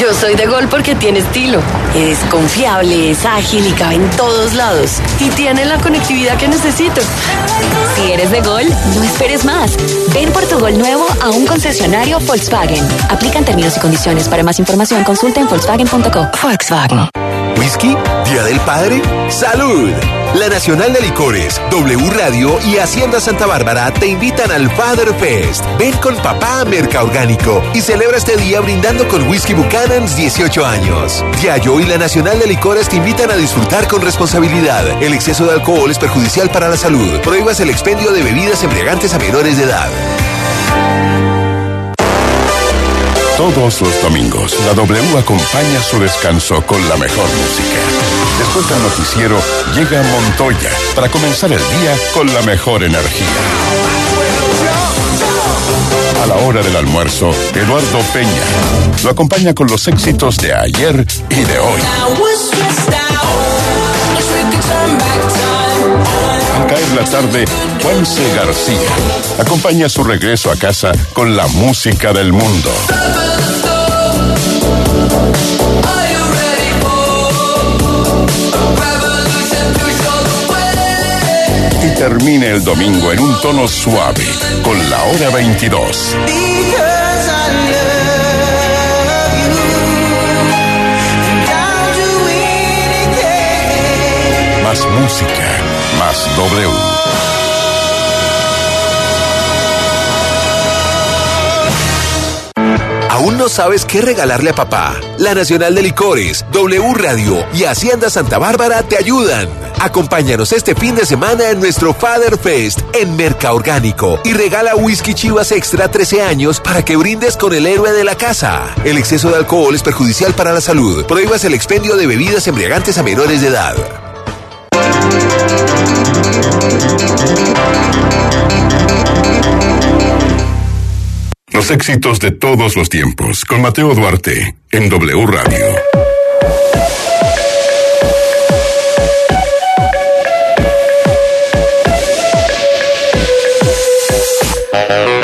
Yo soy de Gol porque tiene estilo. Es confiable, es ágil y cabe en todos lados. Y tiene la conectividad que necesito. Si eres de Gol, no esperes más. Ven por tu Gol nuevo a un concesionario Volkswagen. Aplican términos y condiciones. Para más información consulta en volkswagen.co. Volkswagen. ¿Whisky? ¿Día del Padre? ¡Salud! La Nacional de Licores, W Radio y Hacienda Santa Bárbara te invitan al Father Fest. Ven con papá a Merca Orgánico y celebra este día brindando con Whisky Buchanan's 18 años. Diallo y la Nacional de Licores te invitan a disfrutar con responsabilidad. El exceso de alcohol es perjudicial para la salud. Prohíbas el expendio de bebidas embriagantes a menores de edad. Todos los domingos, la W acompaña su descanso con la mejor música. Después del noticiero, llega Montoya para comenzar el día con la mejor energía. A la hora del almuerzo, Eduardo Peña lo acompaña con los éxitos de ayer y de hoy. Al caer la tarde, Juanse García acompaña su regreso a casa con la música del mundo. Termine el domingo en un tono suave con la hora 22. Más música, más W. ¿Aún no sabes qué regalarle a papá? La Nacional de Licores, W Radio y Hacienda Santa Bárbara te ayudan. Acompáñanos este fin de semana en nuestro Father Fest en Merca Orgánico y regala Whisky Chivas Extra 13 años para que brindes con el héroe de la casa. El exceso de alcohol es perjudicial para la salud. Prohíbas el expendio de bebidas embriagantes a menores de edad. Los éxitos de todos los tiempos con Mateo Duarte en W Radio. She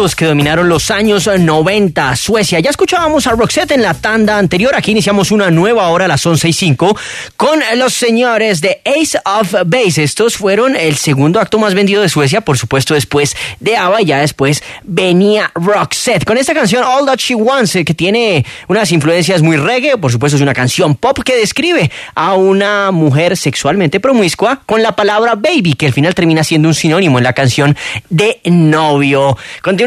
que dominaron los años 90, Suecia. Ya escuchábamos a Roxette en la tanda anterior. Aquí iniciamos una nueva hora a las 11 y 5 con los señores de Ace of Base. Estos fueron el segundo acto más vendido de Suecia, por supuesto, después de ABBA. Ya después venía Roxette con esta canción All That She Wants, eh, que tiene unas influencias muy reggae. Por supuesto, es una canción pop que describe a una mujer sexualmente promiscua con la palabra baby, que al final termina siendo un sinónimo en la canción de novio.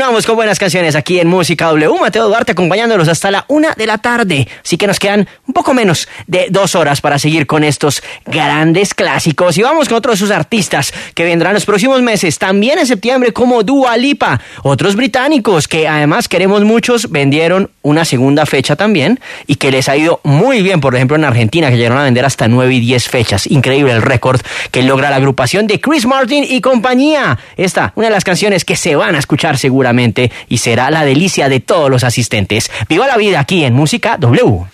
Continuamos con buenas canciones aquí en Música W. Mateo Duarte acompañándolos hasta la una de la tarde. Así que nos quedan un poco menos de dos horas para seguir con estos grandes clásicos. Y vamos con otros de sus artistas que vendrán los próximos meses, también en septiembre, como Dua Lipa. Otros británicos que además queremos muchos, vendieron una segunda fecha también y que les ha ido muy bien. Por ejemplo, en Argentina, que llegaron a vender hasta 9 y 10 fechas. Increíble el récord que logra la agrupación de Chris Martin y compañía. Esta, una de las canciones que se van a escuchar seguramente y será la delicia de todos los asistentes. Viva la vida aquí en Música W.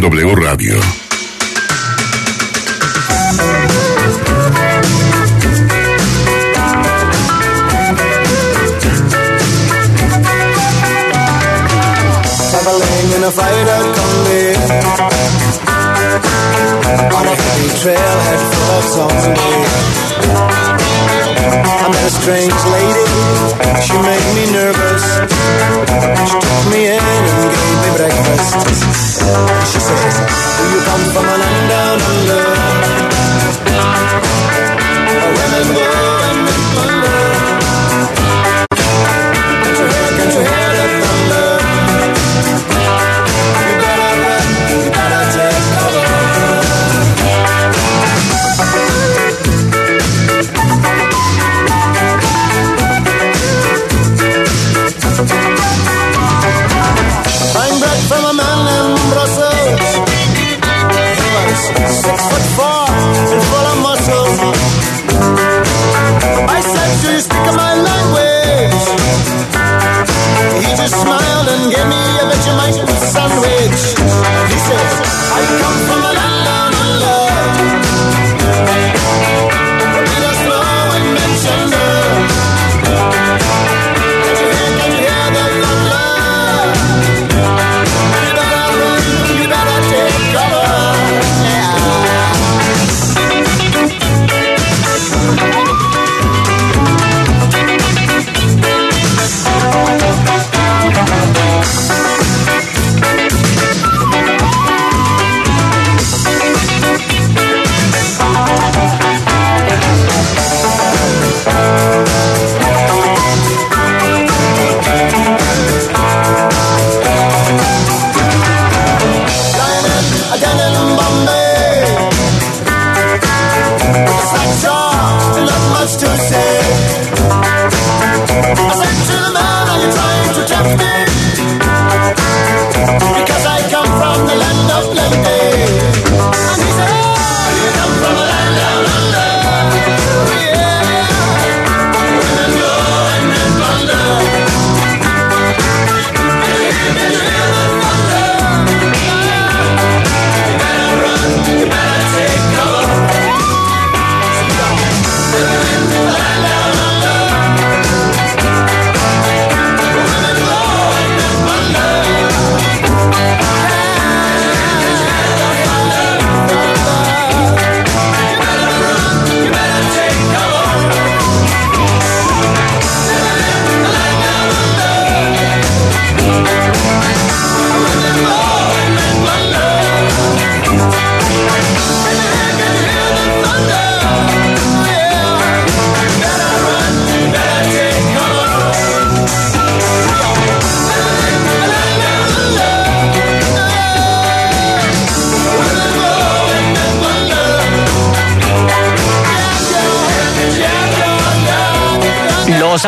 W Radio.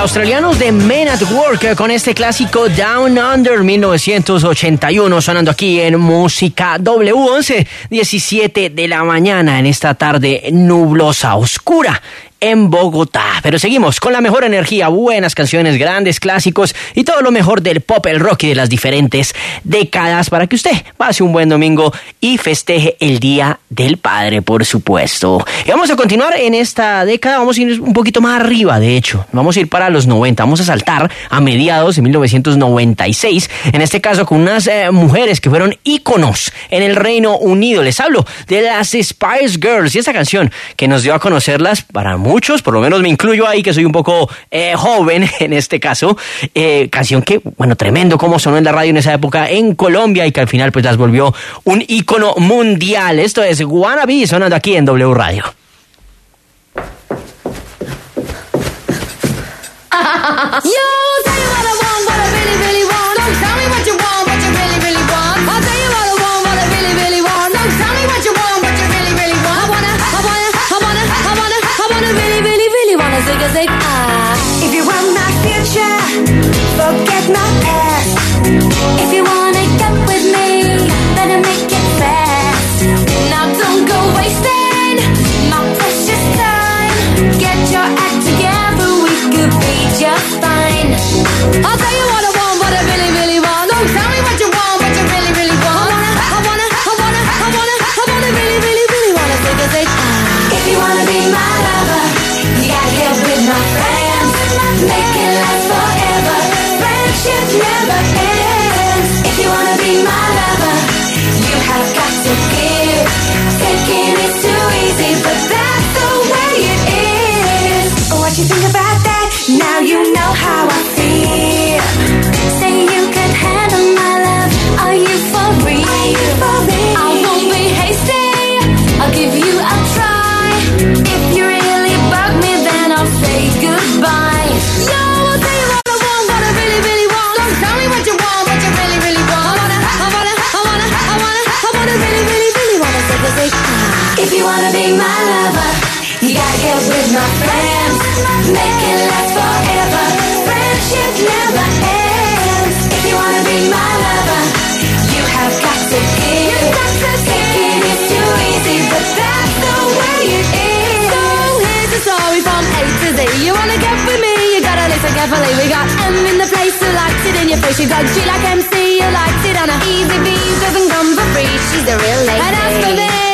Australianos de Men at Work con este clásico Down Under 1981 sonando aquí en Música W11, 17 de la mañana en esta tarde nublosa, oscura en Bogotá. Pero seguimos con la mejor energía, buenas canciones, grandes clásicos y todo lo mejor del pop, el rock y de las diferentes décadas para que usted pase un buen domingo y festeje el Día del Padre, por supuesto. Y vamos a continuar en esta década, vamos a ir un poquito más arriba, de hecho. Vamos a ir para los 90, vamos a saltar a mediados de 1996, en este caso con unas eh, mujeres que fueron íconos en el Reino Unido. Les hablo de las Spice Girls y esta canción que nos dio a conocerlas para muchos, por lo menos me incluyo ahí que soy un poco eh, joven en este caso, eh, canción que, bueno, tremendo como sonó en la radio en esa época en Colombia y que al final pues las volvió un ícono mundial. Esto es Wannabe sonando aquí en W Radio. You i'm thinking it's too easy but that's you think about You wanna get with me, you gotta listen carefully. We got M in the place who likes it in your face. She got G like MC, you liked it on her. Easy beat, doesn't come for free, she's a real lady. And as for me.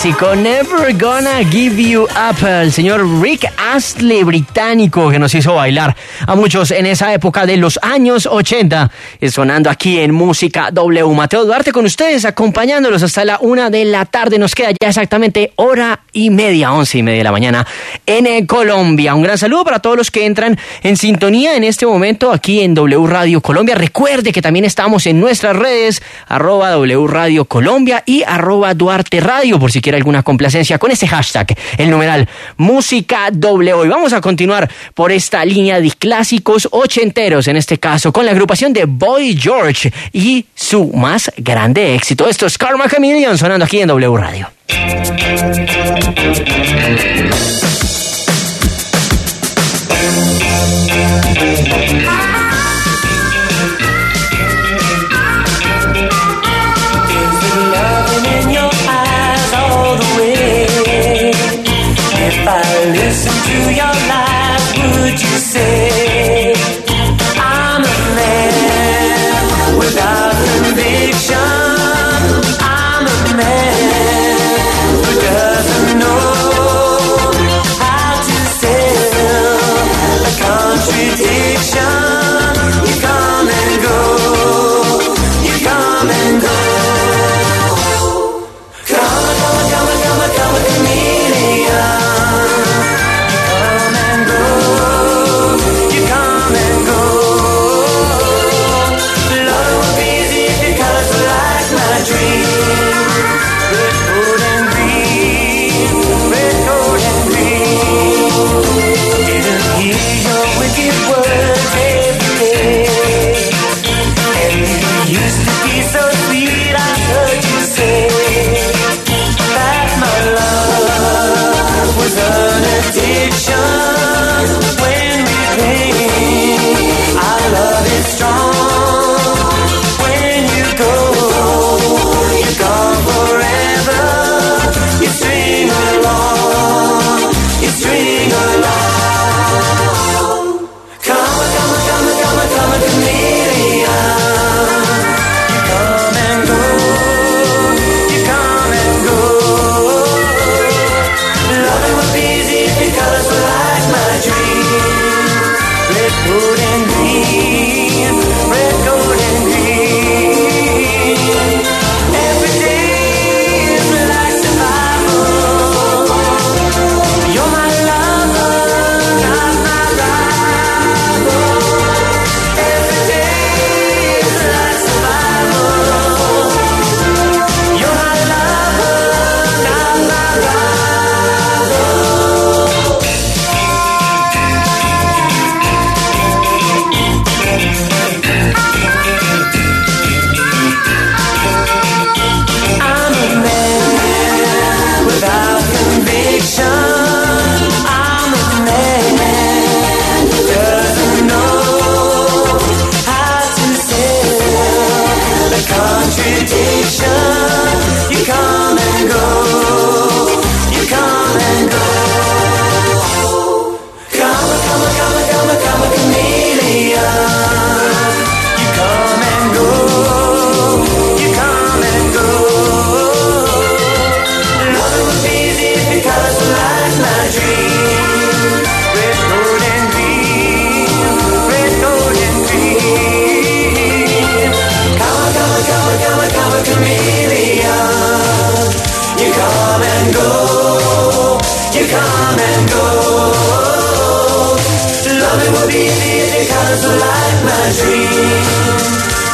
Clásico Never Gonna Give You Up, el señor Rick Astley británico que nos hizo bailar a muchos en esa época de los años 80, eh, sonando aquí en Música W. Mateo Duarte con ustedes, acompañándolos hasta la una de la tarde. Nos queda ya exactamente hora y media, once y media de la mañana en eh, Colombia. Un gran saludo para todos los que entran en sintonía en este momento aquí en W Radio Colombia. Recuerde que también estamos en nuestras redes, arroba W Radio Colombia y arroba Duarte Radio, por si quiere alguna complacencia con ese hashtag, el numeral Música W. Y vamos a continuar por esta línea de clásicos ochenteros, en este caso con la agrupación de Boy George y su más grande éxito. Esto es Karma Chameleon sonando aquí en W Radio. loving listen to your lies, would you say come and go. Loving would be your colors were like my dream.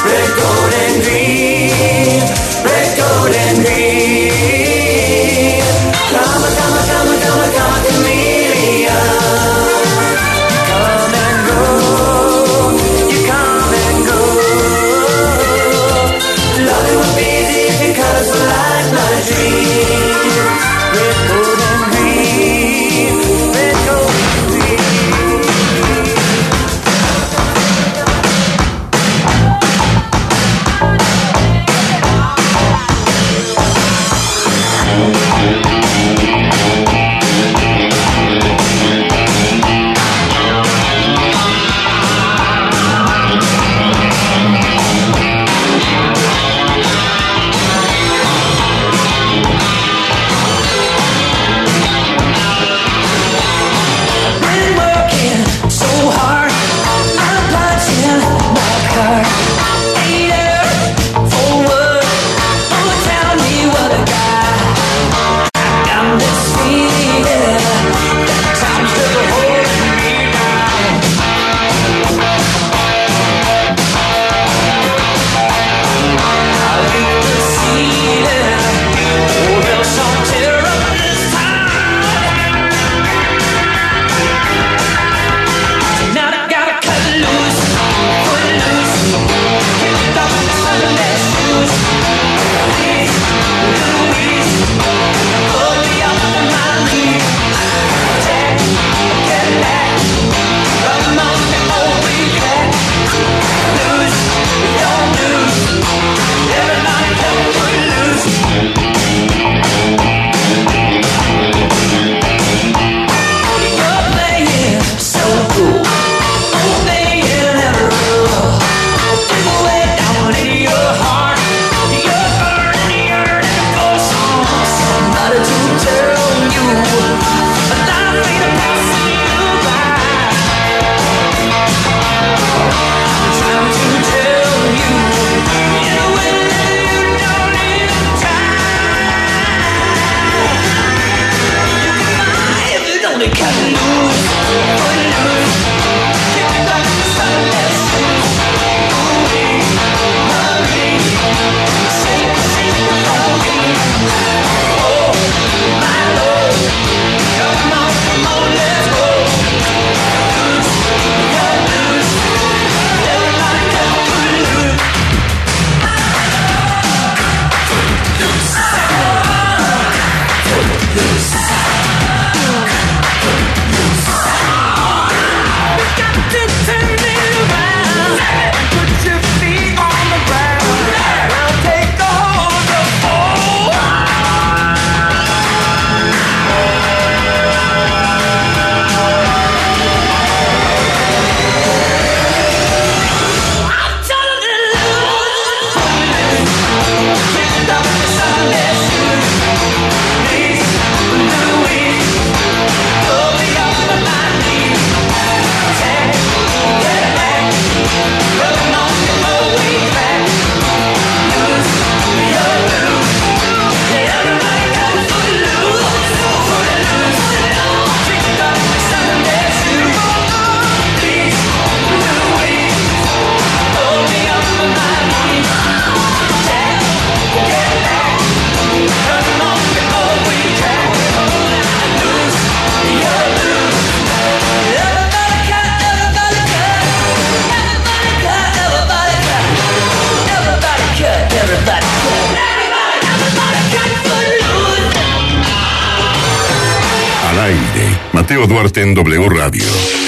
Red, gold, and green. Red, gold, and green. W Radio.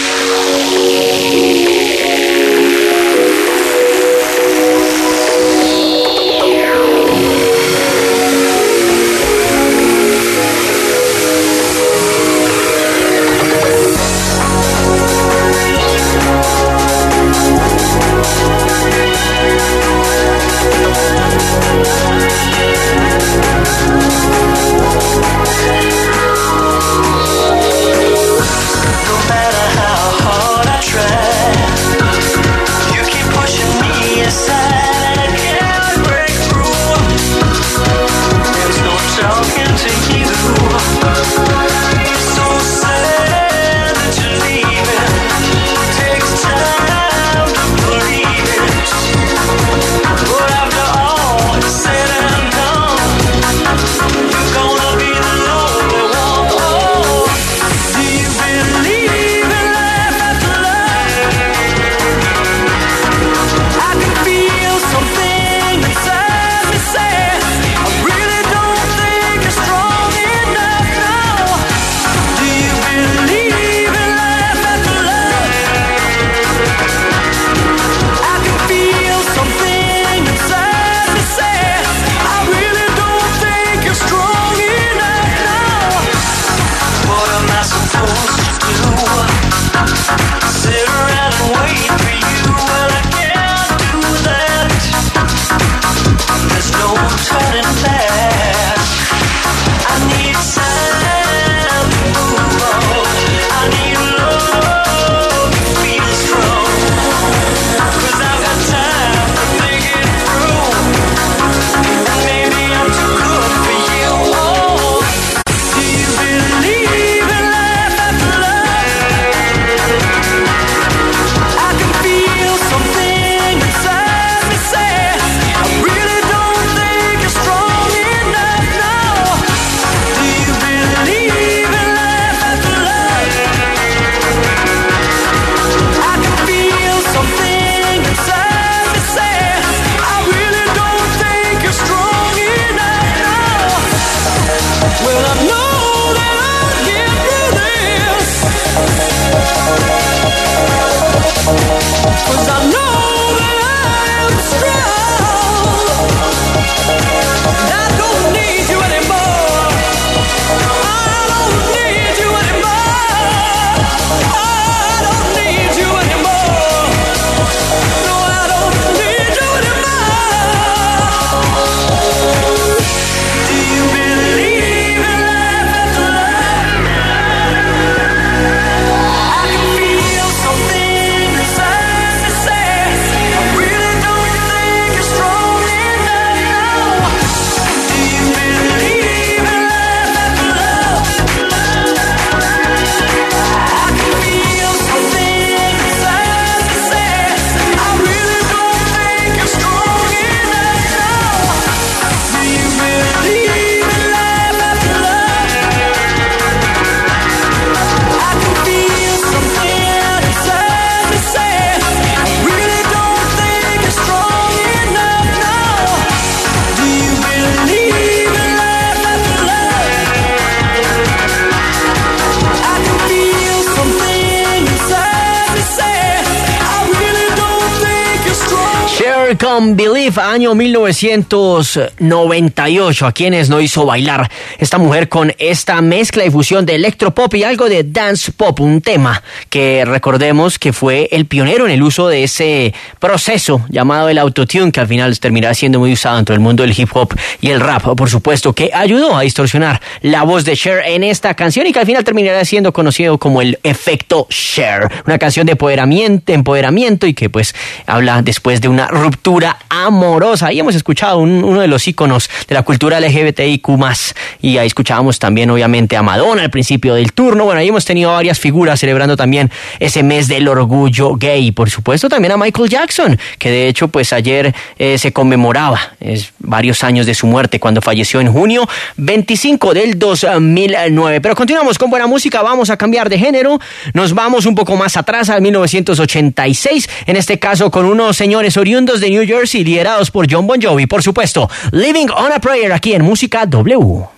Come Believe, año 1998, a quienes no hizo bailar esta mujer con esta mezcla y fusión de electropop y algo de dance pop, un tema que recordemos que fue el pionero en el uso de ese proceso llamado el autotune, que al final terminará siendo muy usado dentro del mundo del hip hop y el rap, por supuesto, que ayudó a distorsionar la voz de Cher en esta canción y que al final terminará siendo conocido como el efecto Cher, una canción de empoderamiento, empoderamiento y que pues habla después de una ruptura amorosa. Y hemos escuchado un- uno de los íconos de la cultura LGBTIQ+, y ahí escuchábamos también obviamente a Madonna al principio del turno. Bueno, ahí hemos tenido varias figuras celebrando también ese mes del orgullo gay. Por supuesto también a Michael Jackson, que de hecho pues ayer eh, se conmemoraba es, varios años de su muerte cuando falleció en junio 25 del 2009. Pero continuamos con buena música, vamos a cambiar de género, nos vamos un poco más atrás al 1986, en este caso con unos señores oriundos de New Jersey liderados por John Bon Jovi, por supuesto, Living on a Prayer aquí en Música W.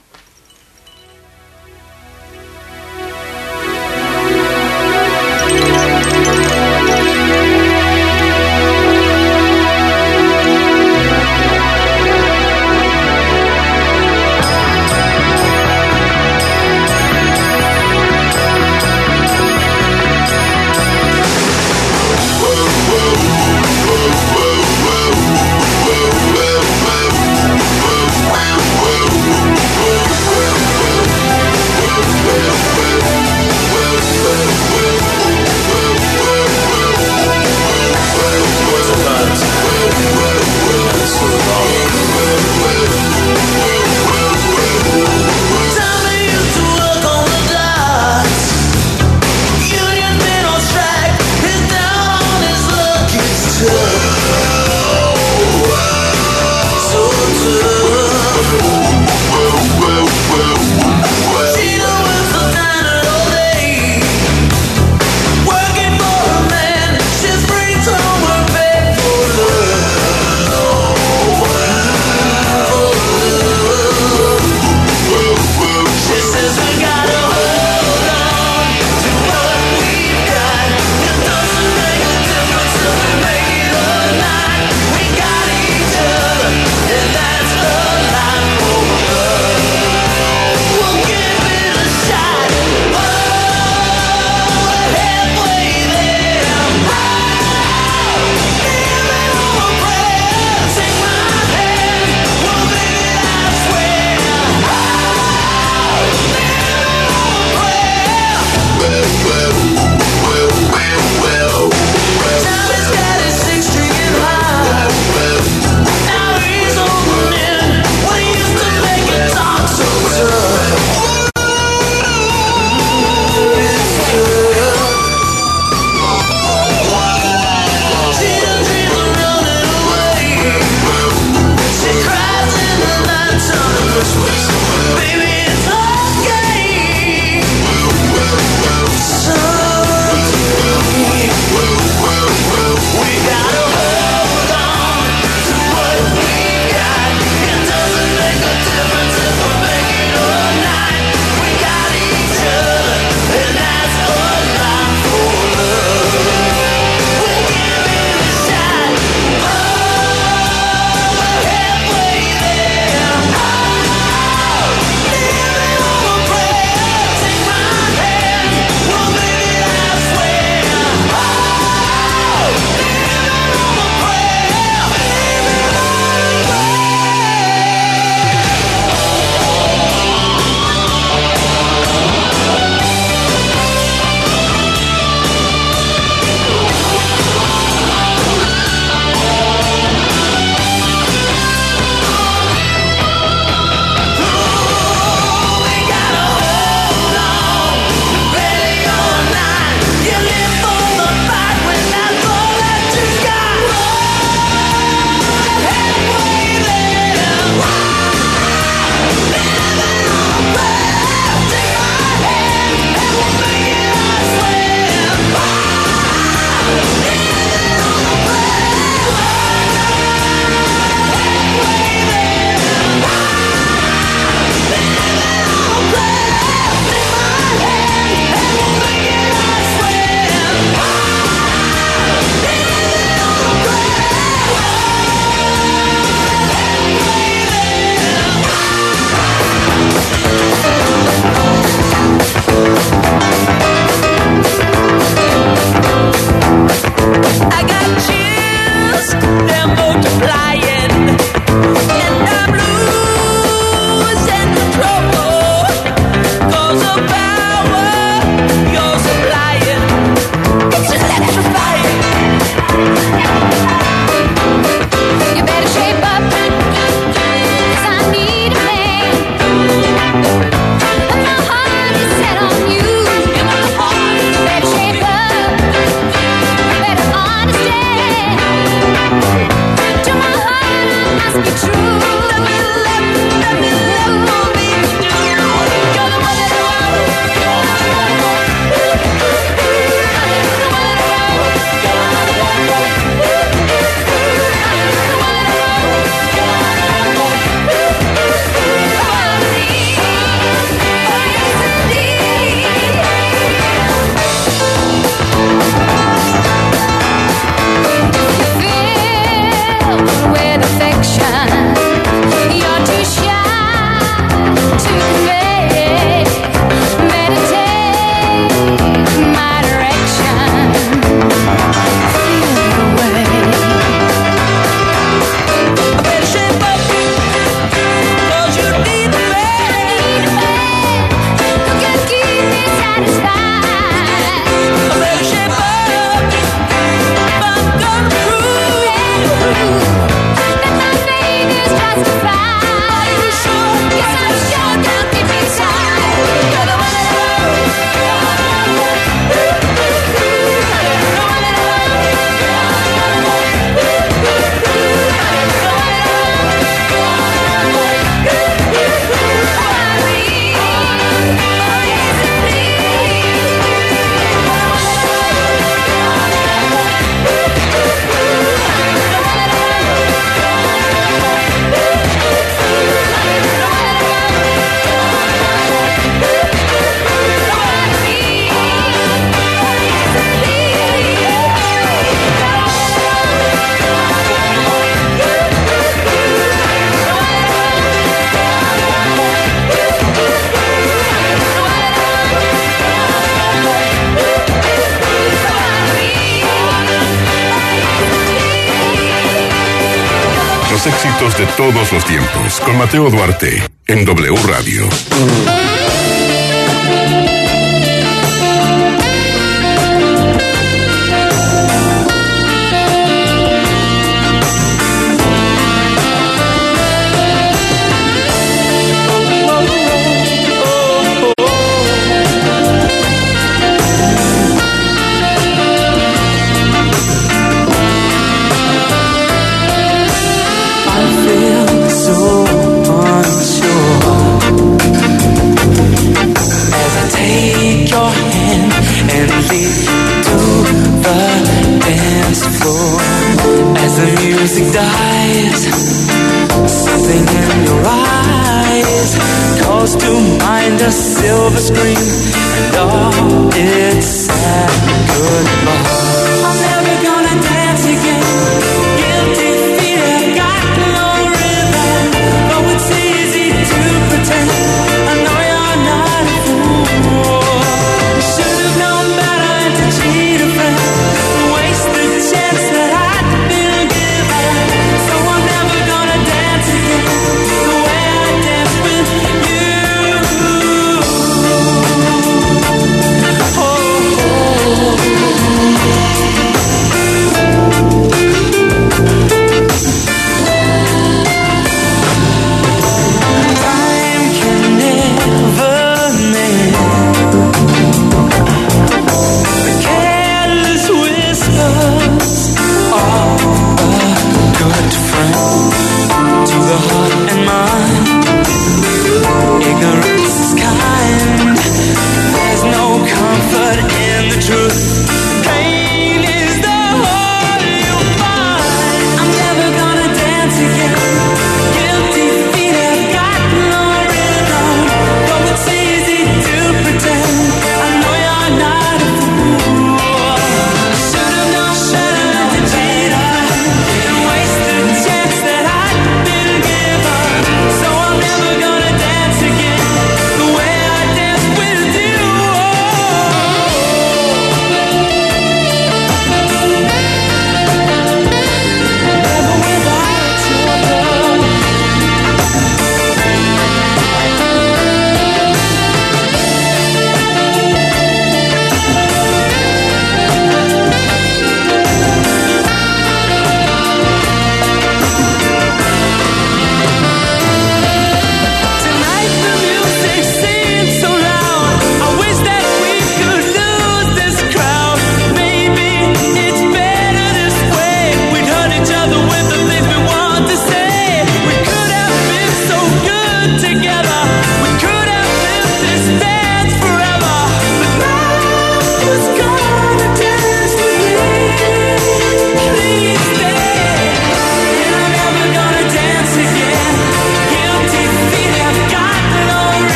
con Mateo Duarte en W Radio.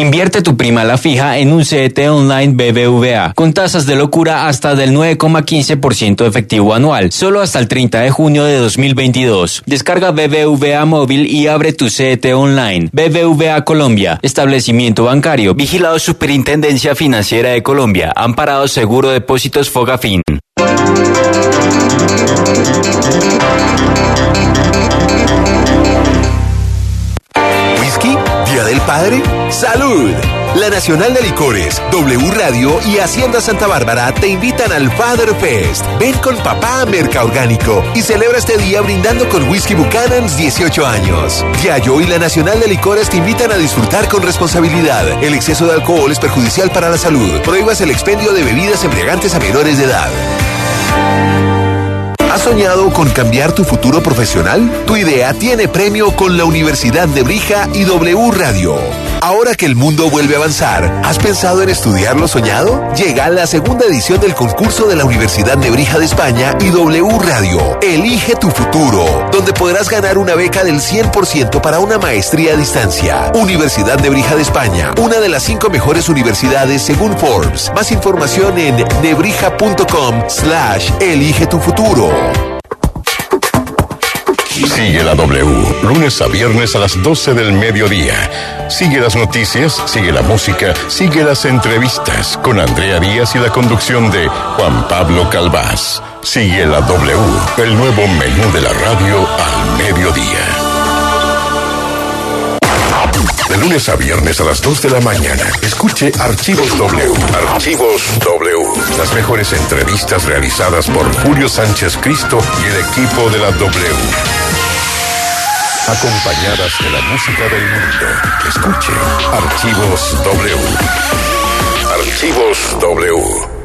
Invierte tu prima la fija en un CET online BBVA con tasas de locura hasta del 9,15% efectivo anual, solo hasta el 30 de junio de 2022. Descarga BBVA móvil y abre tu CET online. BBVA Colombia, establecimiento bancario, vigilado Superintendencia Financiera de Colombia, amparado Seguro Depósitos Fogafín. ¿Día del Padre? ¡Salud! La Nacional de Licores, W Radio y Hacienda Santa Bárbara te invitan al Father Fest. Ven con papá a Merca Orgánico y celebra este día brindando con Whisky Buchanan's 18 años. Diallo y la Nacional de Licores te invitan a disfrutar con responsabilidad. El exceso de alcohol es perjudicial para la salud. Prohíbas el expendio de bebidas embriagantes a menores de edad. ¿Has soñado con cambiar tu futuro profesional? Tu idea tiene premio con la Universidad de Brija y W Radio. Ahora que el mundo vuelve a avanzar, ¿has pensado en estudiar lo soñado? Llega la segunda edición del concurso de la Universidad de Brija de España y W Radio. Elige tu futuro, donde podrás ganar una beca del 100% para una maestría a distancia. Universidad de Brija de España, una de las cinco mejores universidades según Forbes. Más información en nebrija.com slash elige tu futuro. Sigue la W, lunes a viernes a las 12 del mediodía. Sigue las noticias, sigue la música, sigue las entrevistas con Andrea Díaz y la conducción de Juan Pablo Calvás. Sigue la W, el nuevo menú de la radio al mediodía. De lunes a viernes a las 2 de la mañana, escuche Archivos W. Archivos W. Las mejores entrevistas realizadas por Julio Sánchez Cristo y el equipo de la W. Acompañadas de la música del mundo. Escuche Archivos W. Archivos W.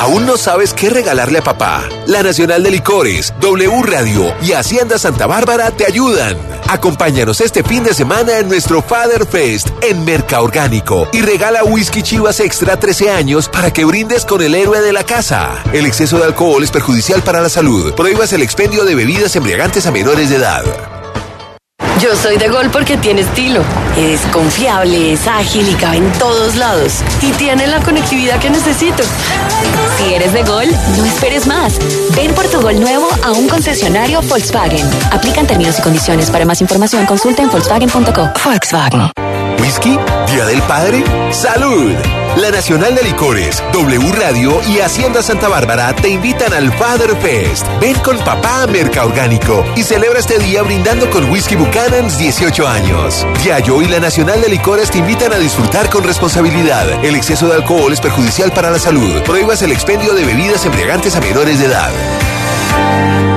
¿Aún no sabes qué regalarle a papá? La Nacional de Licores, W Radio y Hacienda Santa Bárbara te ayudan. Acompáñanos este fin de semana en nuestro Father Fest en Merca Orgánico y regala Whisky Chivas Extra 13 años para que brindes con el héroe de la casa. El exceso de alcohol es perjudicial para la salud. Prohíbas el expendio de bebidas embriagantes a menores de edad. Yo soy de Gol porque tiene estilo. Es confiable, es ágil y cabe en todos lados. Y tiene la conectividad que necesito. Si eres de Gol, no esperes más. Ven por tu Gol nuevo a un concesionario Volkswagen. Aplican términos y condiciones. Para más información consulta en volkswagen.co. Volkswagen. ¿Whisky? ¿Día del Padre? ¡Salud! La Nacional de Licores, W Radio y Hacienda Santa Bárbara te invitan al Father Fest. Ven con papá a Merca Orgánico y celebra este día brindando con Whisky Buchanan's 18 años. Diallo y la Nacional de Licores te invitan a disfrutar con responsabilidad. El exceso de alcohol es perjudicial para la salud. Prohíbas el expendio de bebidas embriagantes a menores de edad.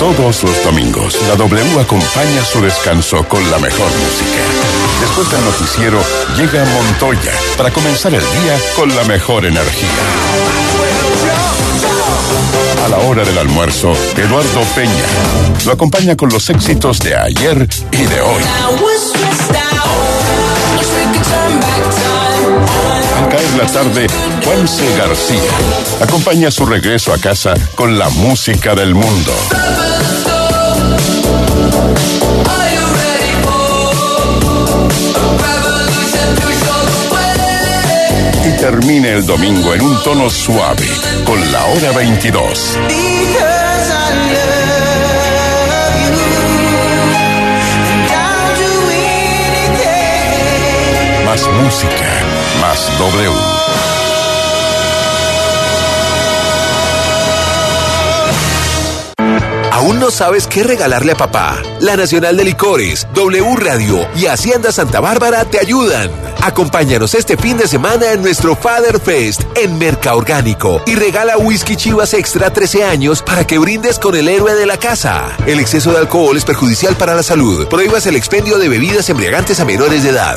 Todos los domingos, la W acompaña su descanso con la mejor música. Después del noticiero, llega Montoya para comenzar el día con la mejor energía. A la hora del almuerzo, Eduardo Peña lo acompaña con los éxitos de ayer y de hoy. Al caer la tarde, Juanse García acompaña su regreso a casa con la música del mundo. Y termine el domingo en un tono suave con la hora 22. Más música, más W. ¿Aún no sabes qué regalarle a papá? La Nacional de Licores, W Radio y Hacienda Santa Bárbara te ayudan. Acompáñanos este fin de semana en nuestro Father Fest en Merca Orgánico y regala Whisky Chivas Extra 13 años para que brindes con el héroe de la casa. El exceso de alcohol es perjudicial para la salud. Prohíbas el expendio de bebidas embriagantes a menores de edad.